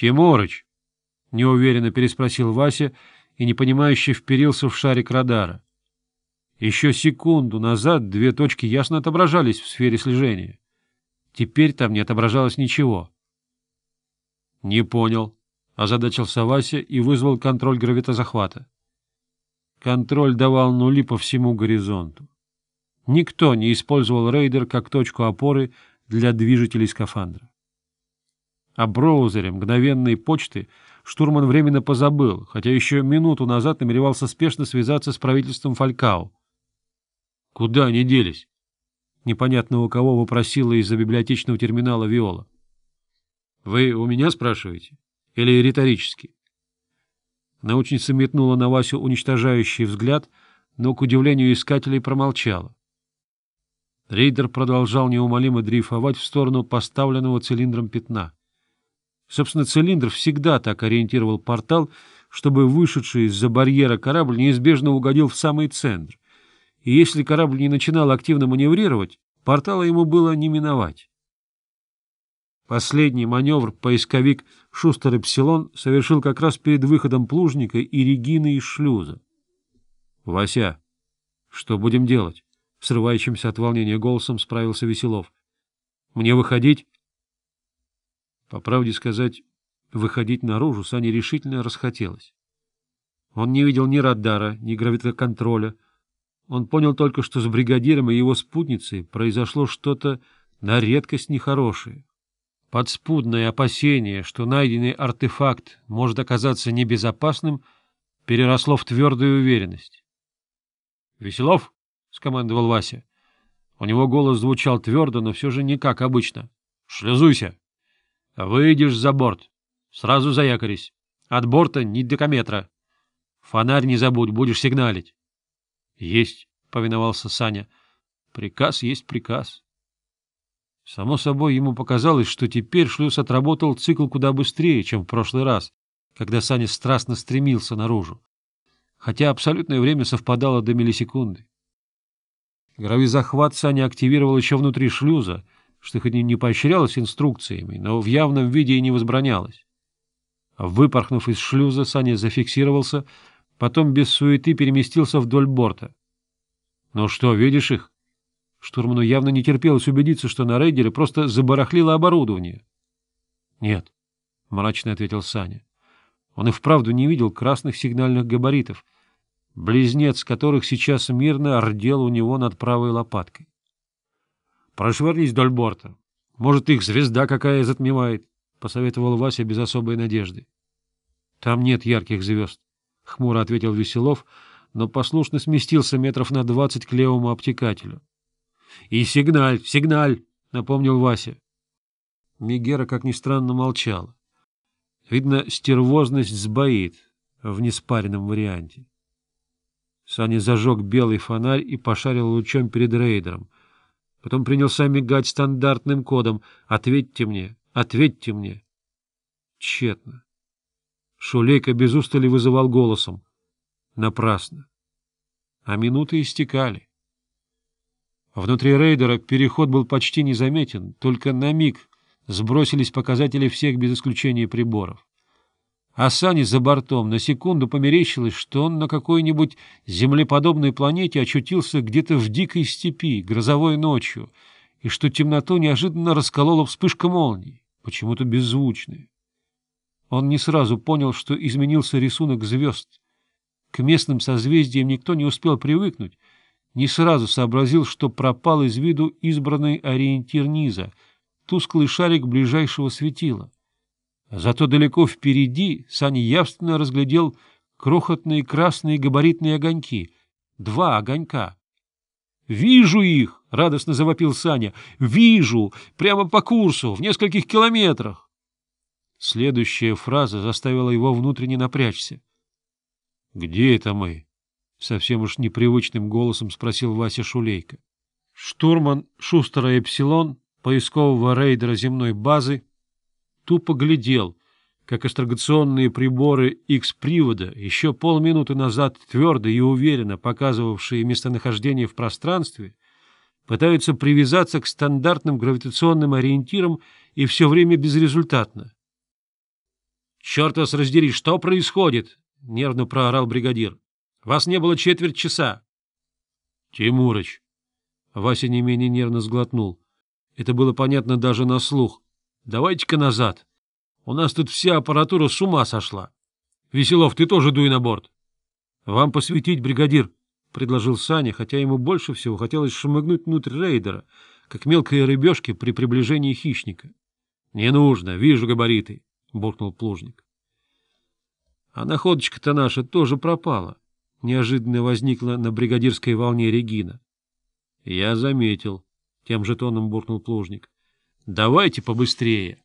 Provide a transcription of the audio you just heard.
«Тимурыч!» — неуверенно переспросил Вася и непонимающе вперился в шарик радара. Еще секунду назад две точки ясно отображались в сфере слежения. Теперь там не отображалось ничего. — Не понял, — озадачился Вася и вызвал контроль гравитозахвата. Контроль давал нули по всему горизонту. Никто не использовал рейдер как точку опоры для движителей скафандра. О броузере мгновенной почты штурман временно позабыл, хотя еще минуту назад намеревался спешно связаться с правительством Фалькау. «Куда они делись?» — непонятно у кого вопросила из-за библиотечного терминала Виола. «Вы у меня спрашиваете? Или риторически?» Научница метнула на Васю уничтожающий взгляд, но, к удивлению искателей, промолчала. Рейдер продолжал неумолимо дрейфовать в сторону поставленного цилиндром пятна — Собственно, цилиндр всегда так ориентировал портал, чтобы вышедший из-за барьера корабль неизбежно угодил в самый центр. И если корабль не начинал активно маневрировать, портала ему было не миновать. Последний маневр поисковик Шустер Эпсилон совершил как раз перед выходом Плужника и Регины из шлюза. — Вася, что будем делать? — срывающимся от волнения голосом справился Веселов. — Мне выходить? По правде сказать, выходить наружу Сане решительно расхотелось. Он не видел ни радара, ни гравитоконтроля. Он понял только, что с бригадиром и его спутницей произошло что-то на редкость нехорошее. Подспудное опасение, что найденный артефакт может оказаться небезопасным, переросло в твердую уверенность. «Веселов — Веселов? — скомандовал Вася. У него голос звучал твердо, но все же не как обычно. — Шлюзуйся! — Выйдешь за борт. Сразу заякорись. От борта не до кометра. Фонарь не забудь, будешь сигналить. — Есть, — повиновался Саня. — Приказ есть приказ. Само собой, ему показалось, что теперь шлюз отработал цикл куда быстрее, чем в прошлый раз, когда Саня страстно стремился наружу. Хотя абсолютное время совпадало до миллисекунды. Гравизахват Саня активировал еще внутри шлюза — что хоть и не поощрялось инструкциями, но в явном виде и не возбранялось. А выпорхнув из шлюза, Саня зафиксировался, потом без суеты переместился вдоль борта. — Ну что, видишь их? Штурману явно не терпелось убедиться, что на рейдере просто забарахлило оборудование. — Нет, — мрачно ответил Саня. Он и вправду не видел красных сигнальных габаритов, близнец которых сейчас мирно ордел у него над правой лопаткой. Прошвырнись вдоль борта. Может, их звезда какая затмевает, — посоветовал Вася без особой надежды. — Там нет ярких звезд, — хмуро ответил Веселов, но послушно сместился метров на двадцать к левому обтекателю. — И сигналь, сигналь! — напомнил Вася. Мегера, как ни странно, молчала. Видно, стервозность сбоит в неспаренном варианте. Саня зажег белый фонарь и пошарил лучом перед рейдером — Потом принялся мигать стандартным кодом. «Ответьте мне! Ответьте мне!» Тщетно. Шулейка без устали вызывал голосом. Напрасно. А минуты истекали. Внутри рейдера переход был почти незаметен, только на миг сбросились показатели всех без исключения приборов. А Сане за бортом на секунду померещилось, что он на какой-нибудь землеподобной планете очутился где-то в дикой степи, грозовой ночью, и что темноту неожиданно расколола вспышка молнии, почему-то беззвучная. Он не сразу понял, что изменился рисунок звезд. К местным созвездиям никто не успел привыкнуть, не сразу сообразил, что пропал из виду избранный ориентир низа, тусклый шарик ближайшего светила — Зато далеко впереди Саня явственно разглядел крохотные красные габаритные огоньки. Два огонька. «Вижу их!» — радостно завопил Саня. «Вижу! Прямо по курсу, в нескольких километрах!» Следующая фраза заставила его внутренне напрячься. «Где это мы?» — совсем уж непривычным голосом спросил Вася Шулейко. Штурман Шустера Эпсилон, поискового рейдера земной базы, тупо глядел, как астрогационные приборы X-привода, еще полминуты назад твердо и уверенно показывавшие местонахождение в пространстве, пытаются привязаться к стандартным гравитационным ориентирам и все время безрезультатно. — Черт вас раздери, что происходит? — нервно проорал бригадир. — Вас не было четверть часа. — Тимурыч! — Вася не менее нервно сглотнул. Это было понятно даже на слух — Давайте-ка назад. У нас тут вся аппаратура с ума сошла. Веселов, ты тоже дуй на борт. — Вам посветить, бригадир, — предложил Саня, хотя ему больше всего хотелось шмыгнуть внутрь рейдера, как мелкие рыбешки при приближении хищника. — Не нужно, вижу габариты, — буркнул плужник. — А находочка-то наша тоже пропала, — неожиданно возникла на бригадирской волне Регина. — Я заметил, — тем же тоном буркнул плужник. — Давайте побыстрее.